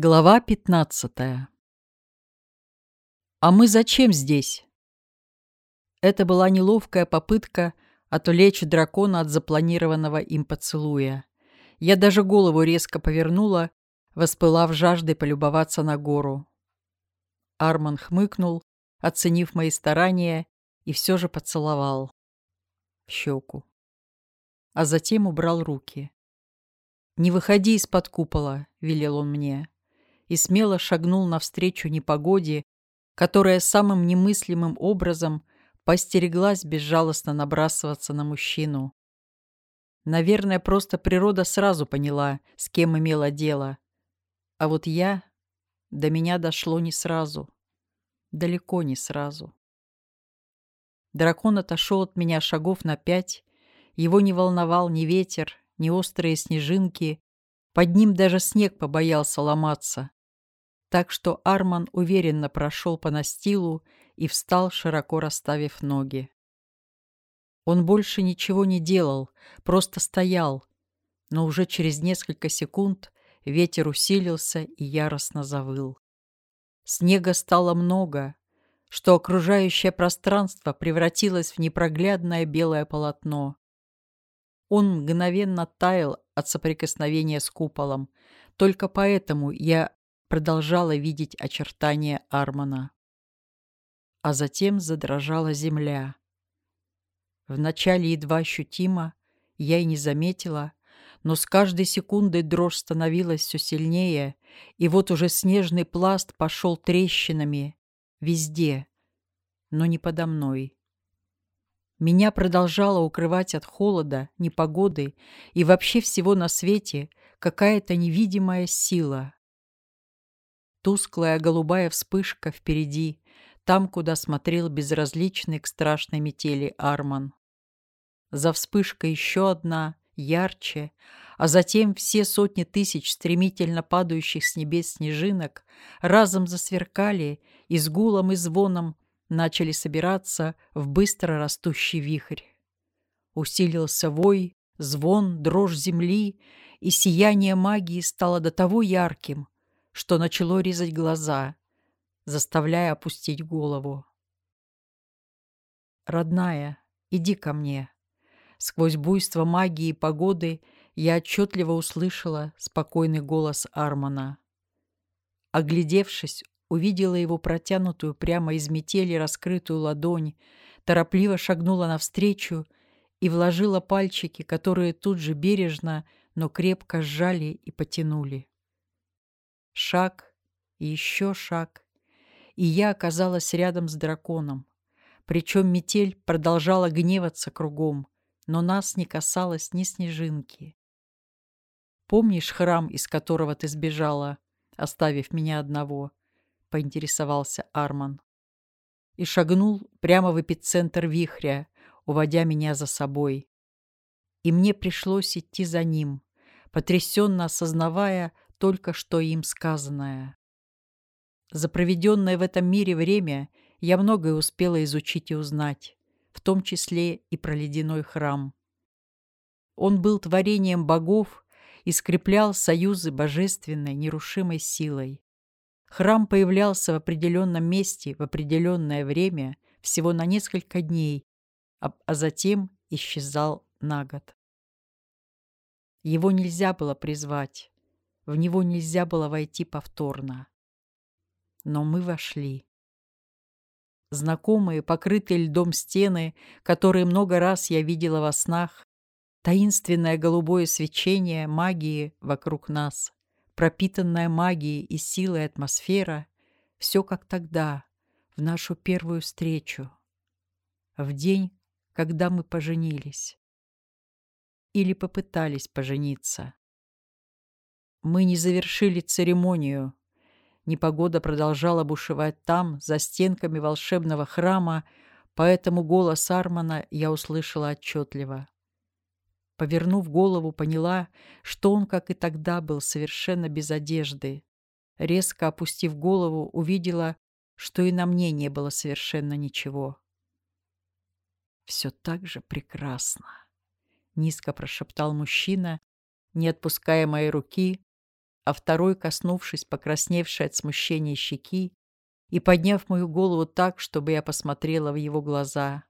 Глава 15 «А мы зачем здесь?» Это была неловкая попытка отвлечь дракона от запланированного им поцелуя. Я даже голову резко повернула, воспылав жаждой полюбоваться на гору. Арман хмыкнул, оценив мои старания, и все же поцеловал. В щеку. А затем убрал руки. «Не выходи из-под купола», — велел он мне и смело шагнул навстречу непогоде, которая самым немыслимым образом постереглась безжалостно набрасываться на мужчину. Наверное, просто природа сразу поняла, с кем имела дело. А вот я... До меня дошло не сразу. Далеко не сразу. Дракон отошел от меня шагов на пять. Его не волновал ни ветер, ни острые снежинки. Под ним даже снег побоялся ломаться так что Арман уверенно прошел по настилу и встал, широко расставив ноги. Он больше ничего не делал, просто стоял, но уже через несколько секунд ветер усилился и яростно завыл. Снега стало много, что окружающее пространство превратилось в непроглядное белое полотно. Он мгновенно таял от соприкосновения с куполом, только поэтому я продолжала видеть очертания Армана. А затем задрожала земля. Вначале едва ощутимо, я и не заметила, но с каждой секундой дрожь становилась все сильнее, и вот уже снежный пласт пошел трещинами везде, но не подо мной. Меня продолжала укрывать от холода, непогоды и вообще всего на свете какая-то невидимая сила. Тусклая голубая вспышка впереди, там, куда смотрел безразличный к страшной метели Арман. За вспышкой еще одна, ярче, а затем все сотни тысяч стремительно падающих с небес снежинок разом засверкали и с гулом и звоном начали собираться в быстро растущий вихрь. Усилился вой, звон, дрожь земли, и сияние магии стало до того ярким, что начало резать глаза, заставляя опустить голову. «Родная, иди ко мне». Сквозь буйство магии и погоды я отчетливо услышала спокойный голос Армана. Оглядевшись, увидела его протянутую прямо из метели раскрытую ладонь, торопливо шагнула навстречу и вложила пальчики, которые тут же бережно, но крепко сжали и потянули. Шаг и еще шаг. И я оказалась рядом с драконом. Причем метель продолжала гневаться кругом, но нас не касалось ни снежинки. «Помнишь храм, из которого ты сбежала, оставив меня одного?» — поинтересовался Арман. И шагнул прямо в эпицентр вихря, уводя меня за собой. И мне пришлось идти за ним, потрясенно осознавая только что им сказанное. За проведенное в этом мире время я многое успела изучить и узнать, в том числе и про ледяной храм. Он был творением богов и скреплял союзы божественной нерушимой силой. Храм появлялся в определенном месте в определенное время всего на несколько дней, а, а затем исчезал на год. Его нельзя было призвать, в него нельзя было войти повторно. Но мы вошли. Знакомые, покрытые льдом стены, которые много раз я видела во снах, таинственное голубое свечение магии вокруг нас, пропитанная магией и силой атмосфера, все как тогда, в нашу первую встречу, в день, когда мы поженились. Или попытались пожениться. Мы не завершили церемонию. Непогода продолжала бушевать там, за стенками волшебного храма, поэтому голос Армана я услышала отчетливо. Повернув голову, поняла, что он, как и тогда, был совершенно без одежды. Резко опустив голову, увидела, что и на мне не было совершенно ничего. «Все так же прекрасно», — низко прошептал мужчина, не отпуская моей руки, а второй, коснувшись покрасневшей от смущения щеки и подняв мою голову так, чтобы я посмотрела в его глаза.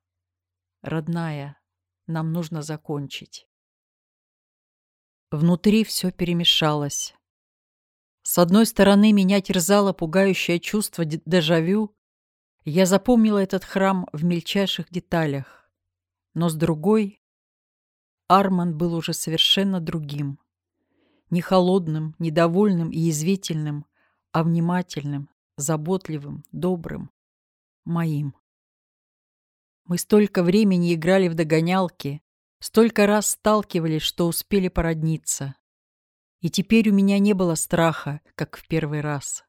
«Родная, нам нужно закончить». Внутри все перемешалось. С одной стороны, меня терзало пугающее чувство дежавю. Я запомнила этот храм в мельчайших деталях. Но с другой, Арман был уже совершенно другим. Не холодным, недовольным и язвительным, а внимательным, заботливым, добрым, моим. Мы столько времени играли в догонялки, столько раз сталкивались, что успели породниться. И теперь у меня не было страха, как в первый раз.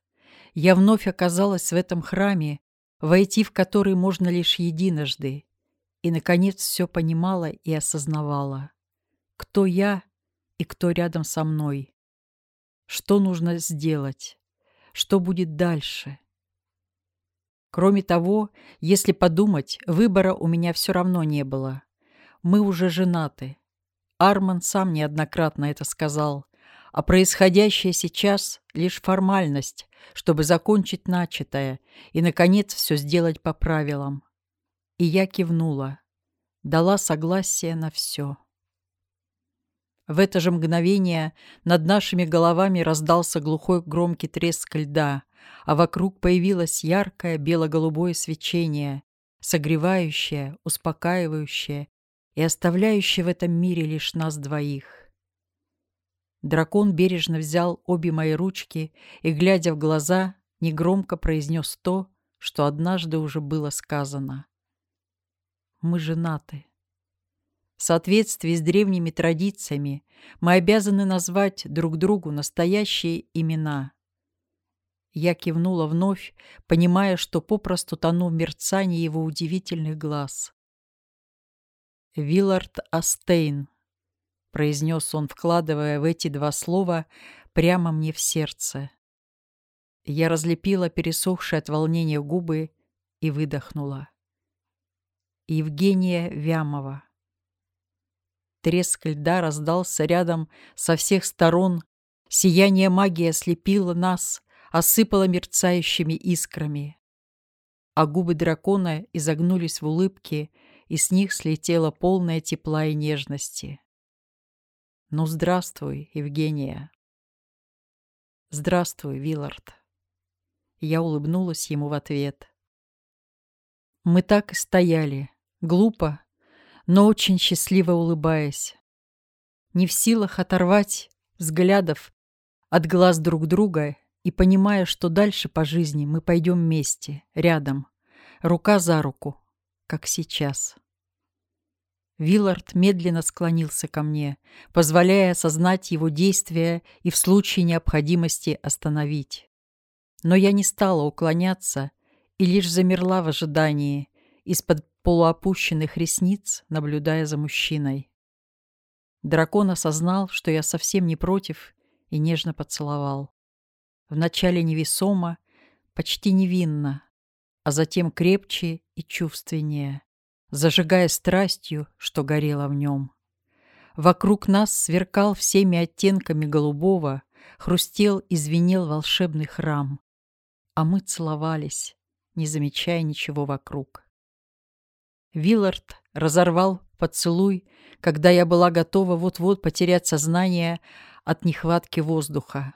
Я вновь оказалась в этом храме, войти в который можно лишь единожды, и, наконец, все понимала и осознавала. Кто я и кто рядом со мной. Что нужно сделать? Что будет дальше? Кроме того, если подумать, выбора у меня все равно не было. Мы уже женаты. Арман сам неоднократно это сказал. А происходящее сейчас — лишь формальность, чтобы закончить начатое и, наконец, все сделать по правилам. И я кивнула, дала согласие на все. В это же мгновение над нашими головами раздался глухой громкий треск льда, а вокруг появилось яркое бело-голубое свечение, согревающее, успокаивающее и оставляющее в этом мире лишь нас двоих. Дракон бережно взял обе мои ручки и, глядя в глаза, негромко произнес то, что однажды уже было сказано. «Мы женаты». В соответствии с древними традициями мы обязаны назвать друг другу настоящие имена. Я кивнула вновь, понимая, что попросту тону в мерцании его удивительных глаз. «Виллард Астейн», — произнес он, вкладывая в эти два слова прямо мне в сердце. Я разлепила пересохшие от волнения губы и выдохнула. Евгения Вямова. Треск льда раздался рядом со всех сторон. Сияние магии ослепило нас, осыпало мерцающими искрами. А губы дракона изогнулись в улыбке, и с них слетела полная тепла и нежности. «Ну, здравствуй, Евгения!» «Здравствуй, Виллард!» Я улыбнулась ему в ответ. Мы так и стояли, глупо, но очень счастливо улыбаясь. Не в силах оторвать взглядов от глаз друг друга и понимая, что дальше по жизни мы пойдем вместе, рядом, рука за руку, как сейчас. Виллард медленно склонился ко мне, позволяя осознать его действия и в случае необходимости остановить. Но я не стала уклоняться и лишь замерла в ожидании, из-под полуопущенных ресниц, наблюдая за мужчиной. Дракон осознал, что я совсем не против, и нежно поцеловал. Вначале невесомо, почти невинно, а затем крепче и чувственнее, зажигая страстью, что горело в нем. Вокруг нас сверкал всеми оттенками голубого, хрустел и звенел волшебный храм. А мы целовались, не замечая ничего вокруг. Виллард разорвал поцелуй, когда я была готова вот-вот потерять сознание от нехватки воздуха.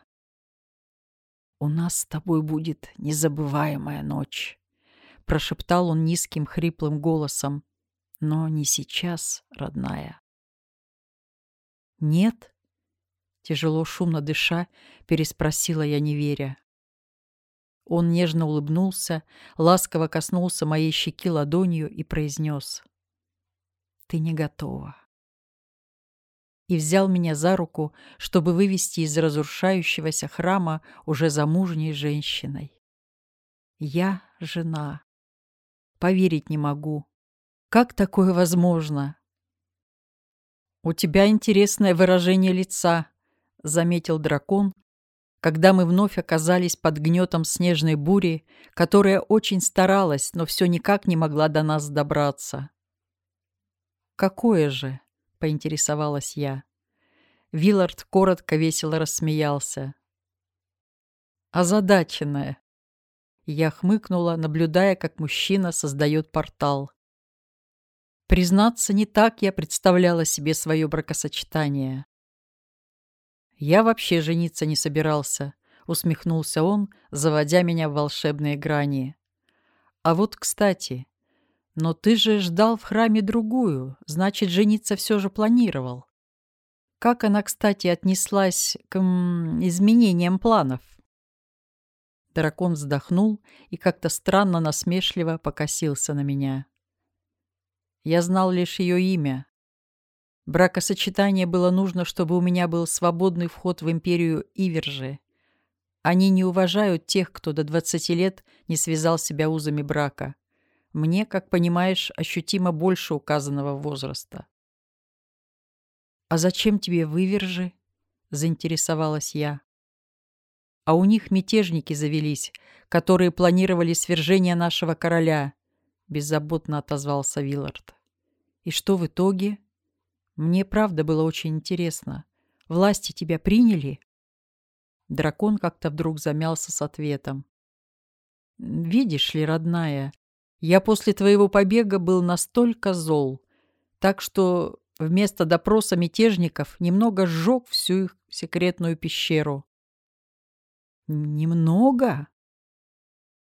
«У нас с тобой будет незабываемая ночь», — прошептал он низким хриплым голосом. «Но не сейчас, родная». «Нет?» — тяжело шумно дыша, переспросила я, не веря. Он нежно улыбнулся, ласково коснулся моей щеки ладонью и произнес «Ты не готова» и взял меня за руку, чтобы вывести из разрушающегося храма уже замужней женщиной. Я жена. Поверить не могу. Как такое возможно? «У тебя интересное выражение лица», — заметил дракон, когда мы вновь оказались под гнетом снежной бури, которая очень старалась, но все никак не могла до нас добраться. «Какое же?» — поинтересовалась я. Виллард коротко весело рассмеялся. озадаченная. Я хмыкнула, наблюдая, как мужчина создает портал. Признаться, не так я представляла себе свое бракосочетание. «Я вообще жениться не собирался», — усмехнулся он, заводя меня в волшебные грани. «А вот, кстати, но ты же ждал в храме другую, значит, жениться все же планировал. Как она, кстати, отнеслась к м, изменениям планов?» Дракон вздохнул и как-то странно насмешливо покосился на меня. Я знал лишь ее имя. Бракосочетание было нужно, чтобы у меня был свободный вход в империю Ивержи. Они не уважают тех, кто до 20 лет не связал себя узами брака. Мне, как понимаешь, ощутимо больше указанного возраста. «А зачем тебе вывержи?» — заинтересовалась я. «А у них мятежники завелись, которые планировали свержение нашего короля», — беззаботно отозвался Виллард. «И что в итоге?» «Мне правда было очень интересно. Власти тебя приняли?» Дракон как-то вдруг замялся с ответом. «Видишь ли, родная, я после твоего побега был настолько зол, так что вместо допроса мятежников немного сжег всю их секретную пещеру». «Немного?»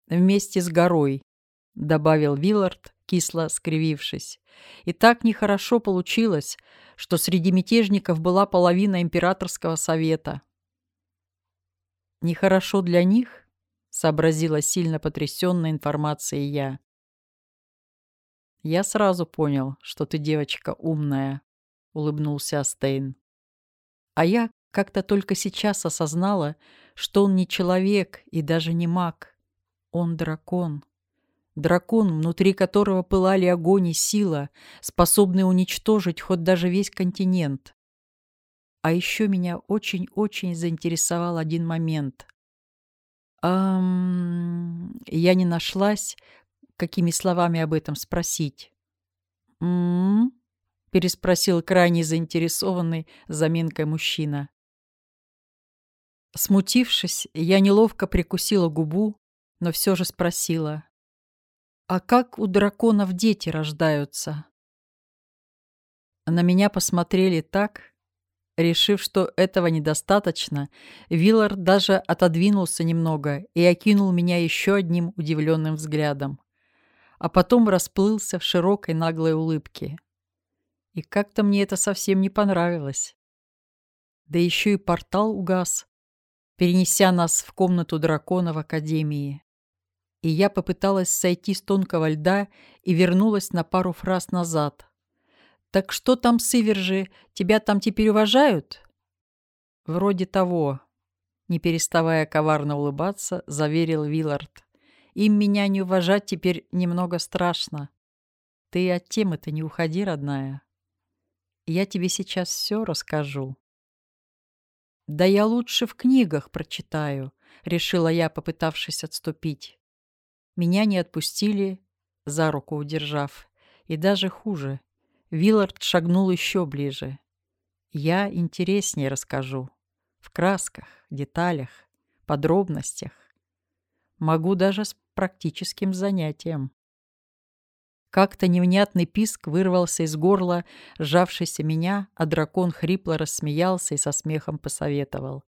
«Вместе с горой», — добавил Виллард, кисло скривившись. И так нехорошо получилось, что среди мятежников была половина императорского совета. «Нехорошо для них?» — сообразила сильно потрясенная информацией я. «Я сразу понял, что ты девочка умная», — улыбнулся Астейн. «А я как-то только сейчас осознала, что он не человек и даже не маг. Он дракон. Дракон, внутри которого пылали огонь и сила, способный уничтожить хоть даже весь континент. А еще меня очень-очень заинтересовал один момент. Эм, я не нашлась, какими словами об этом спросить. «М-м-м?» переспросил крайне заинтересованный заминкой мужчина. Смутившись, я неловко прикусила губу, но все же спросила. «А как у драконов дети рождаются?» На меня посмотрели так, Решив, что этого недостаточно, Виллар даже отодвинулся немного и окинул меня еще одним удивленным взглядом. А потом расплылся в широкой наглой улыбке. И как-то мне это совсем не понравилось. Да еще и портал угас, перенеся нас в комнату дракона в Академии. И я попыталась сойти с тонкого льда и вернулась на пару фраз назад, «Так что там с? Тебя там теперь уважают?» «Вроде того», — не переставая коварно улыбаться, заверил Виллард. «Им меня не уважать теперь немного страшно. Ты от темы-то не уходи, родная. Я тебе сейчас все расскажу». «Да я лучше в книгах прочитаю», — решила я, попытавшись отступить. Меня не отпустили, за руку удержав, и даже хуже. Виллард шагнул еще ближе. «Я интереснее расскажу. В красках, деталях, подробностях. Могу даже с практическим занятием». Как-то невнятный писк вырвался из горла сжавшийся меня, а дракон хрипло рассмеялся и со смехом посоветовал.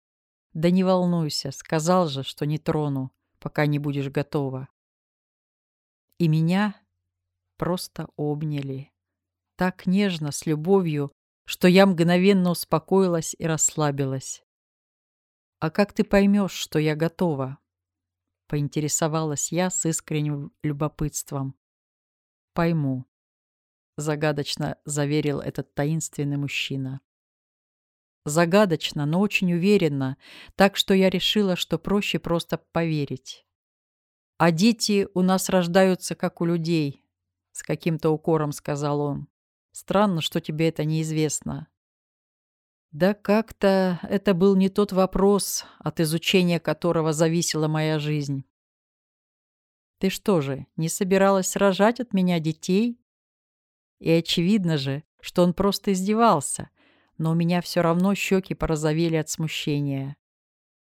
«Да не волнуйся, сказал же, что не трону, пока не будешь готова». И меня просто обняли так нежно, с любовью, что я мгновенно успокоилась и расслабилась. «А как ты поймешь, что я готова?» — поинтересовалась я с искренним любопытством. «Пойму», — загадочно заверил этот таинственный мужчина. Загадочно, но очень уверенно, так что я решила, что проще просто поверить. «А дети у нас рождаются, как у людей», — с каким-то укором сказал он. Странно, что тебе это неизвестно. Да как-то это был не тот вопрос, от изучения которого зависела моя жизнь. Ты что же, не собиралась рожать от меня детей? И очевидно же, что он просто издевался, но у меня все равно щеки порозовели от смущения.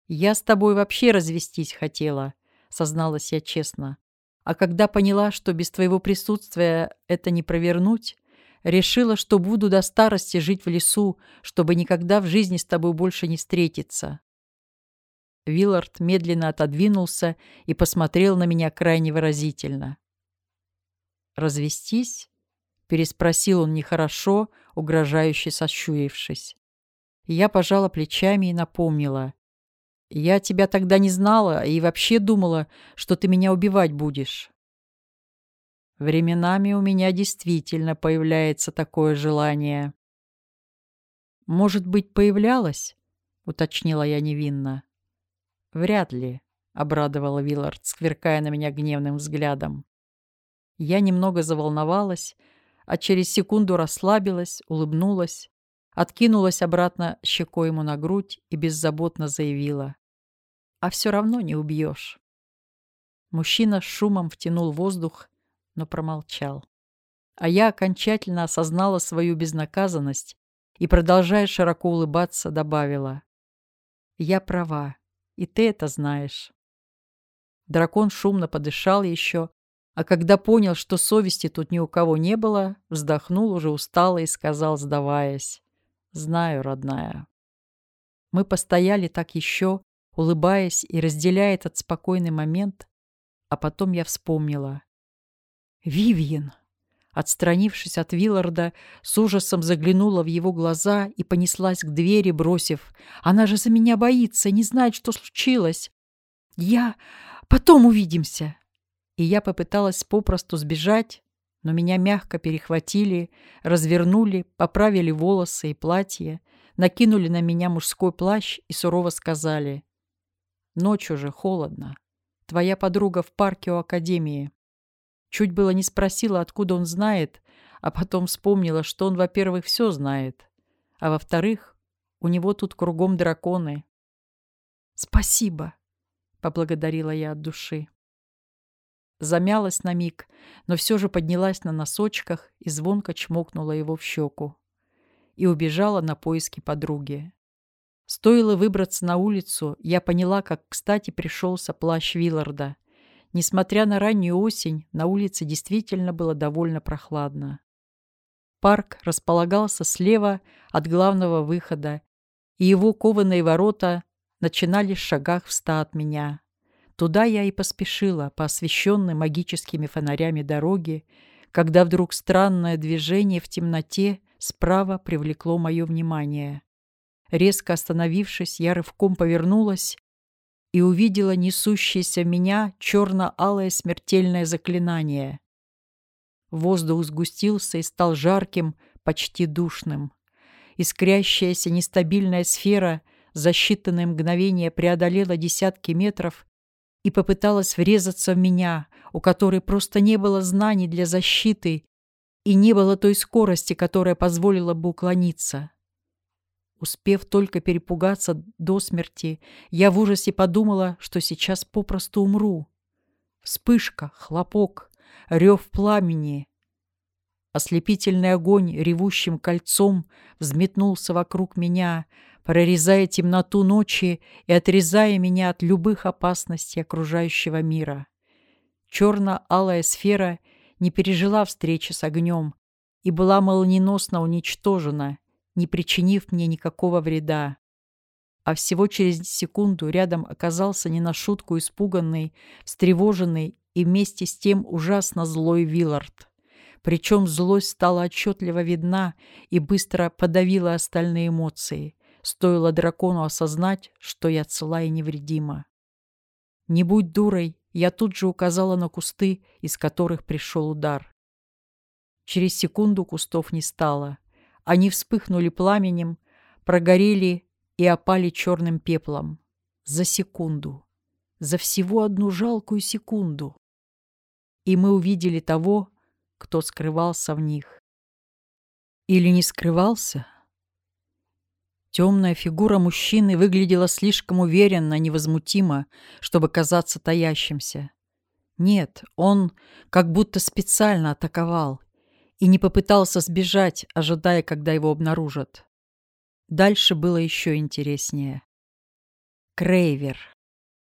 «Я с тобой вообще развестись хотела», — созналась я честно. «А когда поняла, что без твоего присутствия это не провернуть, решила, что буду до старости жить в лесу, чтобы никогда в жизни с тобой больше не встретиться». Виллард медленно отодвинулся и посмотрел на меня крайне выразительно. «Развестись?» — переспросил он нехорошо, угрожающе сощурившись. Я пожала плечами и напомнила. Я тебя тогда не знала и вообще думала, что ты меня убивать будешь. Временами у меня действительно появляется такое желание. Может быть, появлялось? Уточнила я невинно. Вряд ли, обрадовала Виллард, сверкая на меня гневным взглядом. Я немного заволновалась, а через секунду расслабилась, улыбнулась, откинулась обратно щекой ему на грудь и беззаботно заявила а все равно не убьешь. Мужчина шумом втянул воздух, но промолчал. А я окончательно осознала свою безнаказанность и, продолжая широко улыбаться, добавила. «Я права, и ты это знаешь». Дракон шумно подышал еще, а когда понял, что совести тут ни у кого не было, вздохнул уже устало и сказал, сдаваясь. «Знаю, родная». Мы постояли так еще, улыбаясь и разделяя этот спокойный момент, а потом я вспомнила. «Вивьен!» Отстранившись от Вилларда, с ужасом заглянула в его глаза и понеслась к двери, бросив. «Она же за меня боится, не знает, что случилось!» «Я... Потом увидимся!» И я попыталась попросту сбежать, но меня мягко перехватили, развернули, поправили волосы и платье, накинули на меня мужской плащ и сурово сказали Ночью же холодно. Твоя подруга в парке у Академии. Чуть было не спросила, откуда он знает, а потом вспомнила, что он, во-первых, все знает, а во-вторых, у него тут кругом драконы. «Спасибо», — поблагодарила я от души. Замялась на миг, но все же поднялась на носочках и звонко чмокнула его в щеку. И убежала на поиски подруги. Стоило выбраться на улицу, я поняла, как кстати пришелся плащ Вилларда. Несмотря на раннюю осень, на улице действительно было довольно прохладно. Парк располагался слева от главного выхода, и его кованые ворота начинались в шагах в ста от меня. Туда я и поспешила по освещенной магическими фонарями дороге, когда вдруг странное движение в темноте справа привлекло мое внимание. Резко остановившись, я рывком повернулась и увидела несущееся меня черно-алое смертельное заклинание. Воздух сгустился и стал жарким, почти душным. Искрящаяся нестабильная сфера за считанные мгновения преодолела десятки метров и попыталась врезаться в меня, у которой просто не было знаний для защиты и не было той скорости, которая позволила бы уклониться. Успев только перепугаться до смерти, я в ужасе подумала, что сейчас попросту умру. Вспышка, хлопок, рев пламени. Ослепительный огонь ревущим кольцом взметнулся вокруг меня, прорезая темноту ночи и отрезая меня от любых опасностей окружающего мира. Черно-алая сфера не пережила встречи с огнем и была молниеносно уничтожена — не причинив мне никакого вреда. А всего через секунду рядом оказался не на шутку испуганный, встревоженный и вместе с тем ужасно злой Виллард. Причем злость стала отчетливо видна и быстро подавила остальные эмоции. Стоило дракону осознать, что я цела и невредима. Не будь дурой, я тут же указала на кусты, из которых пришел удар. Через секунду кустов не стало. Они вспыхнули пламенем, прогорели и опали черным пеплом. За секунду. За всего одну жалкую секунду. И мы увидели того, кто скрывался в них. Или не скрывался? Темная фигура мужчины выглядела слишком уверенно, невозмутимо, чтобы казаться таящимся. Нет, он как будто специально атаковал и не попытался сбежать, ожидая, когда его обнаружат. Дальше было еще интереснее. Крейвер.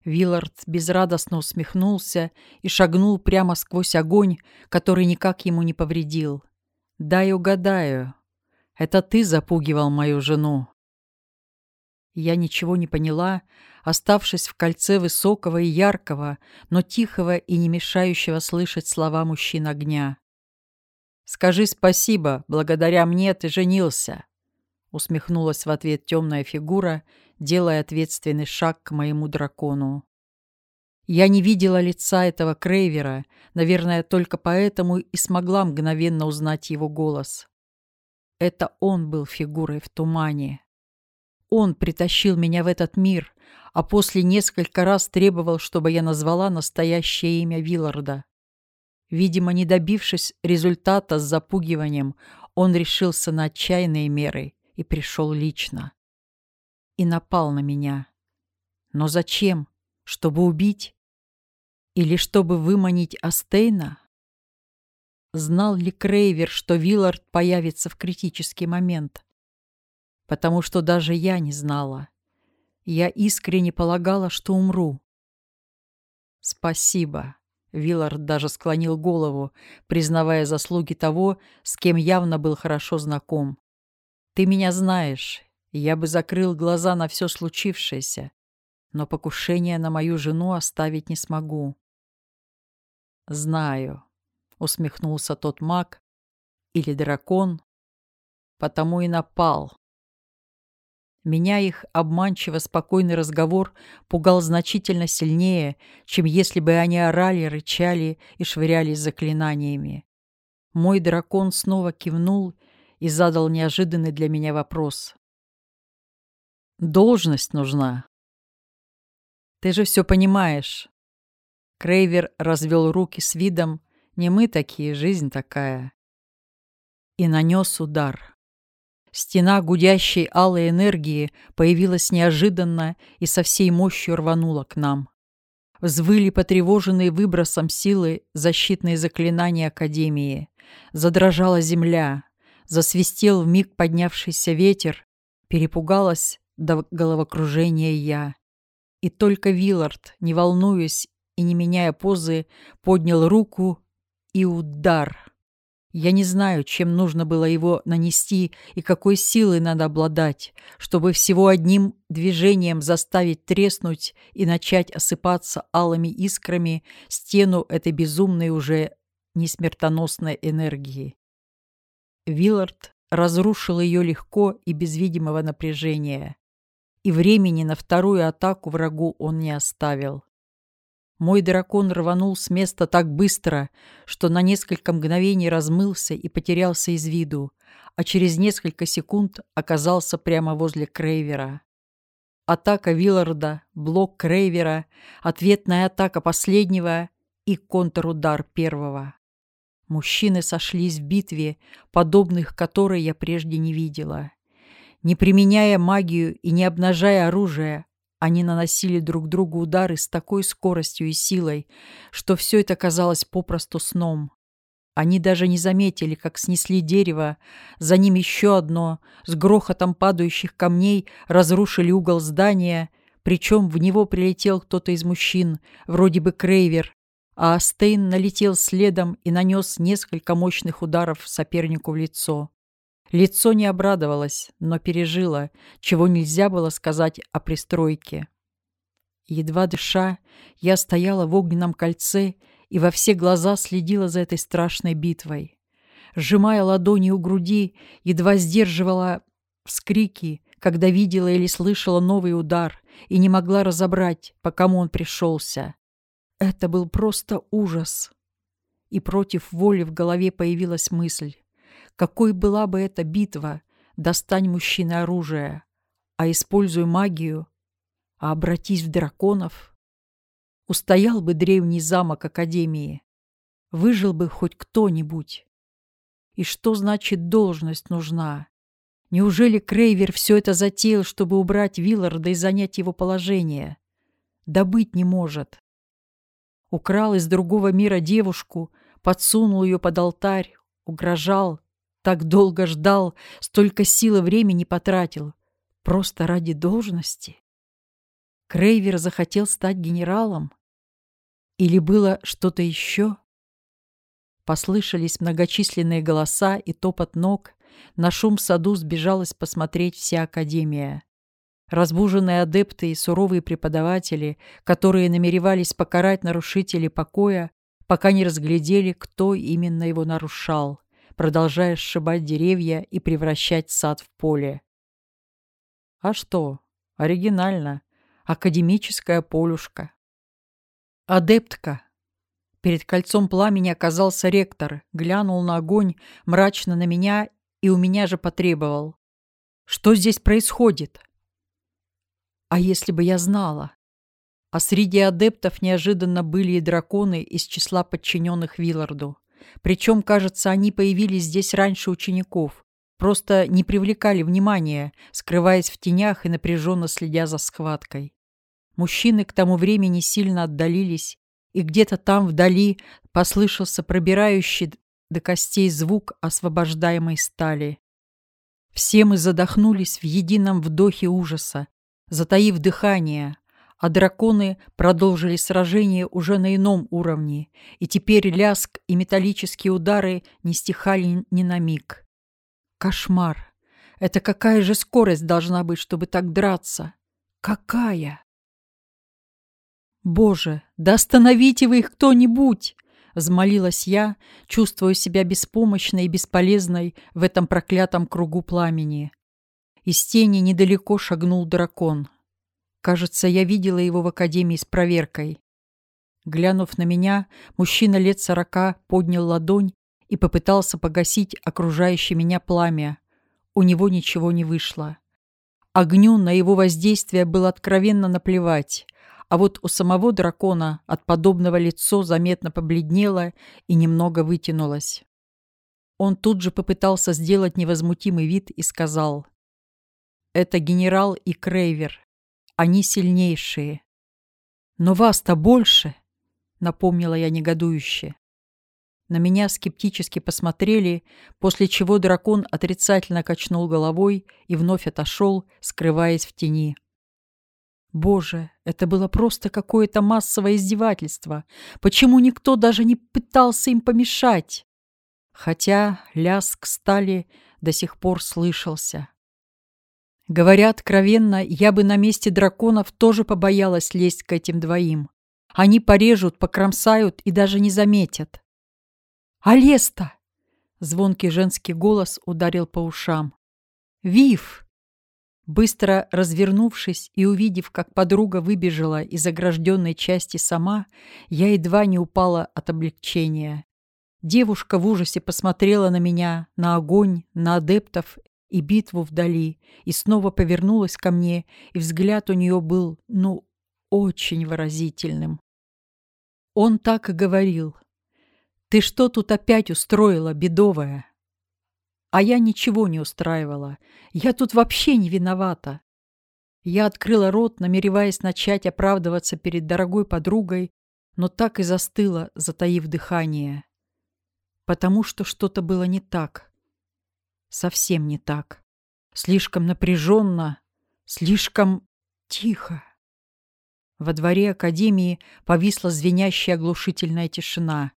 Виллард безрадостно усмехнулся и шагнул прямо сквозь огонь, который никак ему не повредил. «Дай угадаю. Это ты запугивал мою жену». Я ничего не поняла, оставшись в кольце высокого и яркого, но тихого и не мешающего слышать слова мужчин огня. «Скажи спасибо, благодаря мне ты женился», — усмехнулась в ответ темная фигура делая ответственный шаг к моему дракону. Я не видела лица этого Крейвера, наверное, только поэтому и смогла мгновенно узнать его голос. Это он был фигурой в тумане. Он притащил меня в этот мир, а после несколько раз требовал, чтобы я назвала настоящее имя Вилларда. Видимо, не добившись результата с запугиванием, он решился на отчаянные меры и пришел лично и напал на меня. Но зачем? Чтобы убить? Или чтобы выманить Астейна? Знал ли Крейвер, что Виллард появится в критический момент? Потому что даже я не знала. Я искренне полагала, что умру. «Спасибо», — Виллард даже склонил голову, признавая заслуги того, с кем явно был хорошо знаком. «Ты меня знаешь, я бы закрыл глаза на все случившееся, но покушение на мою жену оставить не смогу. «Знаю», — усмехнулся тот маг, или дракон, потому и напал. Меня их обманчиво спокойный разговор пугал значительно сильнее, чем если бы они орали, рычали и швырялись заклинаниями. Мой дракон снова кивнул и задал неожиданный для меня вопрос. Должность нужна. Ты же все понимаешь. Крейвер развел руки с видом «Не мы такие, жизнь такая». И нанес удар. Стена гудящей алой энергии появилась неожиданно и со всей мощью рванула к нам. Взвыли потревоженные выбросом силы защитные заклинания Академии. Задрожала земля. Засвистел в миг поднявшийся ветер. Перепугалась до головокружения я. И только Виллард, не волнуясь и не меняя позы, поднял руку и удар. Я не знаю, чем нужно было его нанести и какой силой надо обладать, чтобы всего одним движением заставить треснуть и начать осыпаться алыми искрами стену этой безумной уже несмертоносной энергии. Виллард разрушил ее легко и без видимого напряжения и времени на вторую атаку врагу он не оставил. Мой дракон рванул с места так быстро, что на несколько мгновений размылся и потерялся из виду, а через несколько секунд оказался прямо возле Крейвера. Атака Вилларда, блок Крейвера, ответная атака последнего и контрудар первого. Мужчины сошлись в битве, подобных которой я прежде не видела. Не применяя магию и не обнажая оружие, они наносили друг другу удары с такой скоростью и силой, что все это казалось попросту сном. Они даже не заметили, как снесли дерево, за ним еще одно, с грохотом падающих камней разрушили угол здания, причем в него прилетел кто-то из мужчин, вроде бы Крейвер, а Астейн налетел следом и нанес несколько мощных ударов сопернику в лицо. Лицо не обрадовалось, но пережило, чего нельзя было сказать о пристройке. Едва дыша, я стояла в огненном кольце и во все глаза следила за этой страшной битвой. Сжимая ладони у груди, едва сдерживала вскрики, когда видела или слышала новый удар и не могла разобрать, по кому он пришелся. Это был просто ужас. И против воли в голове появилась мысль. Какой была бы эта битва, достань мужчины оружие, а используй магию, а обратись в драконов. Устоял бы древний замок Академии, выжил бы хоть кто-нибудь. И что значит должность нужна? Неужели Крейвер все это затеял, чтобы убрать Вилларда и занять его положение? Да быть не может. Украл из другого мира девушку, подсунул ее под алтарь, угрожал, так долго ждал, столько сил и времени потратил. Просто ради должности. Крейвер захотел стать генералом? Или было что-то еще? Послышались многочисленные голоса и топот ног. На шум в саду сбежалась посмотреть вся Академия. Разбуженные адепты и суровые преподаватели, которые намеревались покарать нарушителей покоя, пока не разглядели, кто именно его нарушал, продолжая сшибать деревья и превращать сад в поле. А что? Оригинально. Академическая полюшка. Адептка. Перед кольцом пламени оказался ректор, глянул на огонь, мрачно на меня и у меня же потребовал. Что здесь происходит? А если бы я знала? А среди адептов неожиданно были и драконы из числа подчиненных Вилларду. Причем, кажется, они появились здесь раньше учеников. Просто не привлекали внимания, скрываясь в тенях и напряженно следя за схваткой. Мужчины к тому времени сильно отдалились, и где-то там вдали послышался пробирающий до костей звук освобождаемой стали. Все мы задохнулись в едином вдохе ужаса, затаив дыхание, а драконы продолжили сражение уже на ином уровне, и теперь ляск и металлические удары не стихали ни на миг. Кошмар! Это какая же скорость должна быть, чтобы так драться? Какая? Боже, да остановите вы их кто-нибудь! Взмолилась я, чувствуя себя беспомощной и бесполезной в этом проклятом кругу пламени. Из тени недалеко шагнул дракон. Кажется, я видела его в академии с проверкой. Глянув на меня, мужчина лет сорока поднял ладонь и попытался погасить окружающее меня пламя. У него ничего не вышло. Огню на его воздействие было откровенно наплевать, а вот у самого дракона от подобного лицо заметно побледнело и немного вытянулось. Он тут же попытался сделать невозмутимый вид и сказал это генерал и Крейвер. Они сильнейшие. Но вас-то больше, напомнила я негодующе. На меня скептически посмотрели, после чего дракон отрицательно качнул головой и вновь отошел, скрываясь в тени. Боже, это было просто какое-то массовое издевательство. Почему никто даже не пытался им помешать? Хотя лязг стали до сих пор слышался. Говоря откровенно, я бы на месте драконов тоже побоялась лезть к этим двоим. Они порежут, покромсают и даже не заметят. «Алеста!» — звонкий женский голос ударил по ушам. «Вив!» Быстро развернувшись и увидев, как подруга выбежала из огражденной части сама, я едва не упала от облегчения. Девушка в ужасе посмотрела на меня, на огонь, на адептов и битву вдали, и снова повернулась ко мне, и взгляд у нее был, ну, очень выразительным. Он так и говорил. «Ты что тут опять устроила, бедовая?» А я ничего не устраивала. Я тут вообще не виновата. Я открыла рот, намереваясь начать оправдываться перед дорогой подругой, но так и застыла, затаив дыхание. Потому что что-то было не так совсем не так. Слишком напряженно, слишком тихо. Во дворе академии повисла звенящая оглушительная тишина.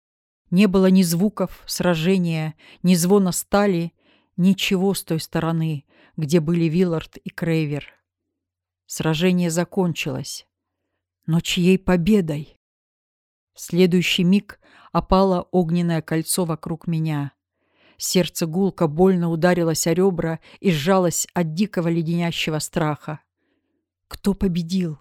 Не было ни звуков сражения, ни звона стали, ничего с той стороны, где были Виллард и Крейвер. Сражение закончилось. Но чьей победой? В следующий миг опало огненное кольцо вокруг меня. Сердце гулко больно ударилось о ребра и сжалось от дикого леденящего страха. Кто победил?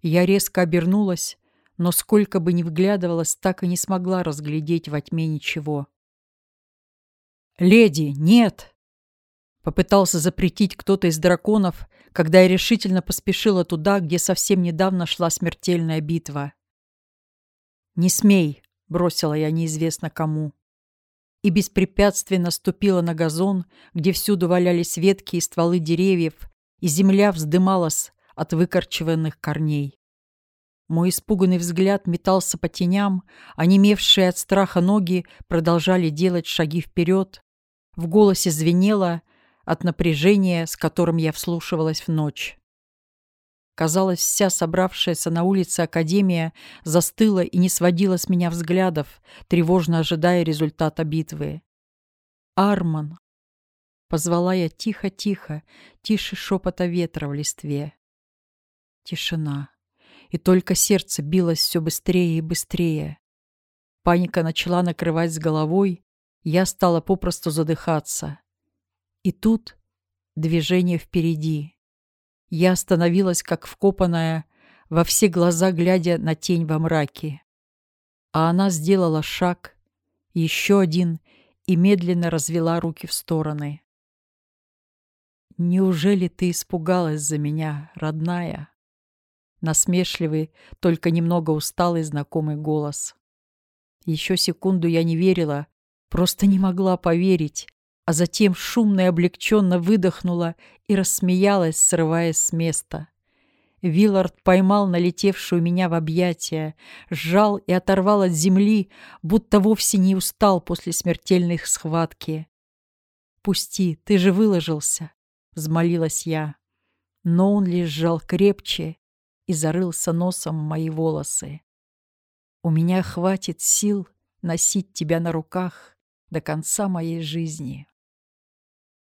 Я резко обернулась, но сколько бы ни вглядывалась, так и не смогла разглядеть во тьме ничего. «Леди, нет!» Попытался запретить кто-то из драконов, когда я решительно поспешила туда, где совсем недавно шла смертельная битва. «Не смей!» — бросила я неизвестно кому и беспрепятственно ступила на газон, где всюду валялись ветки и стволы деревьев, и земля вздымалась от выкорчеванных корней. Мой испуганный взгляд метался по теням, а немевшие от страха ноги продолжали делать шаги вперед. В голосе звенело от напряжения, с которым я вслушивалась в ночь. Казалось, вся собравшаяся на улице Академия застыла и не сводила с меня взглядов, тревожно ожидая результата битвы. «Арман!» — позвала я тихо-тихо, тише шепота ветра в листве. Тишина. И только сердце билось все быстрее и быстрее. Паника начала накрывать с головой, я стала попросту задыхаться. И тут движение впереди. Я остановилась, как вкопанная, во все глаза глядя на тень во мраке. А она сделала шаг, еще один, и медленно развела руки в стороны. «Неужели ты испугалась за меня, родная?» Насмешливый, только немного усталый знакомый голос. Еще секунду я не верила, просто не могла поверить, а затем шумно и облегченно выдохнула и рассмеялась, срываясь с места. Виллард поймал налетевшую меня в объятия, сжал и оторвал от земли, будто вовсе не устал после смертельной схватки. «Пусти, ты же выложился», — взмолилась я. Но он лишь сжал крепче и зарылся носом в мои волосы. «У меня хватит сил носить тебя на руках до конца моей жизни».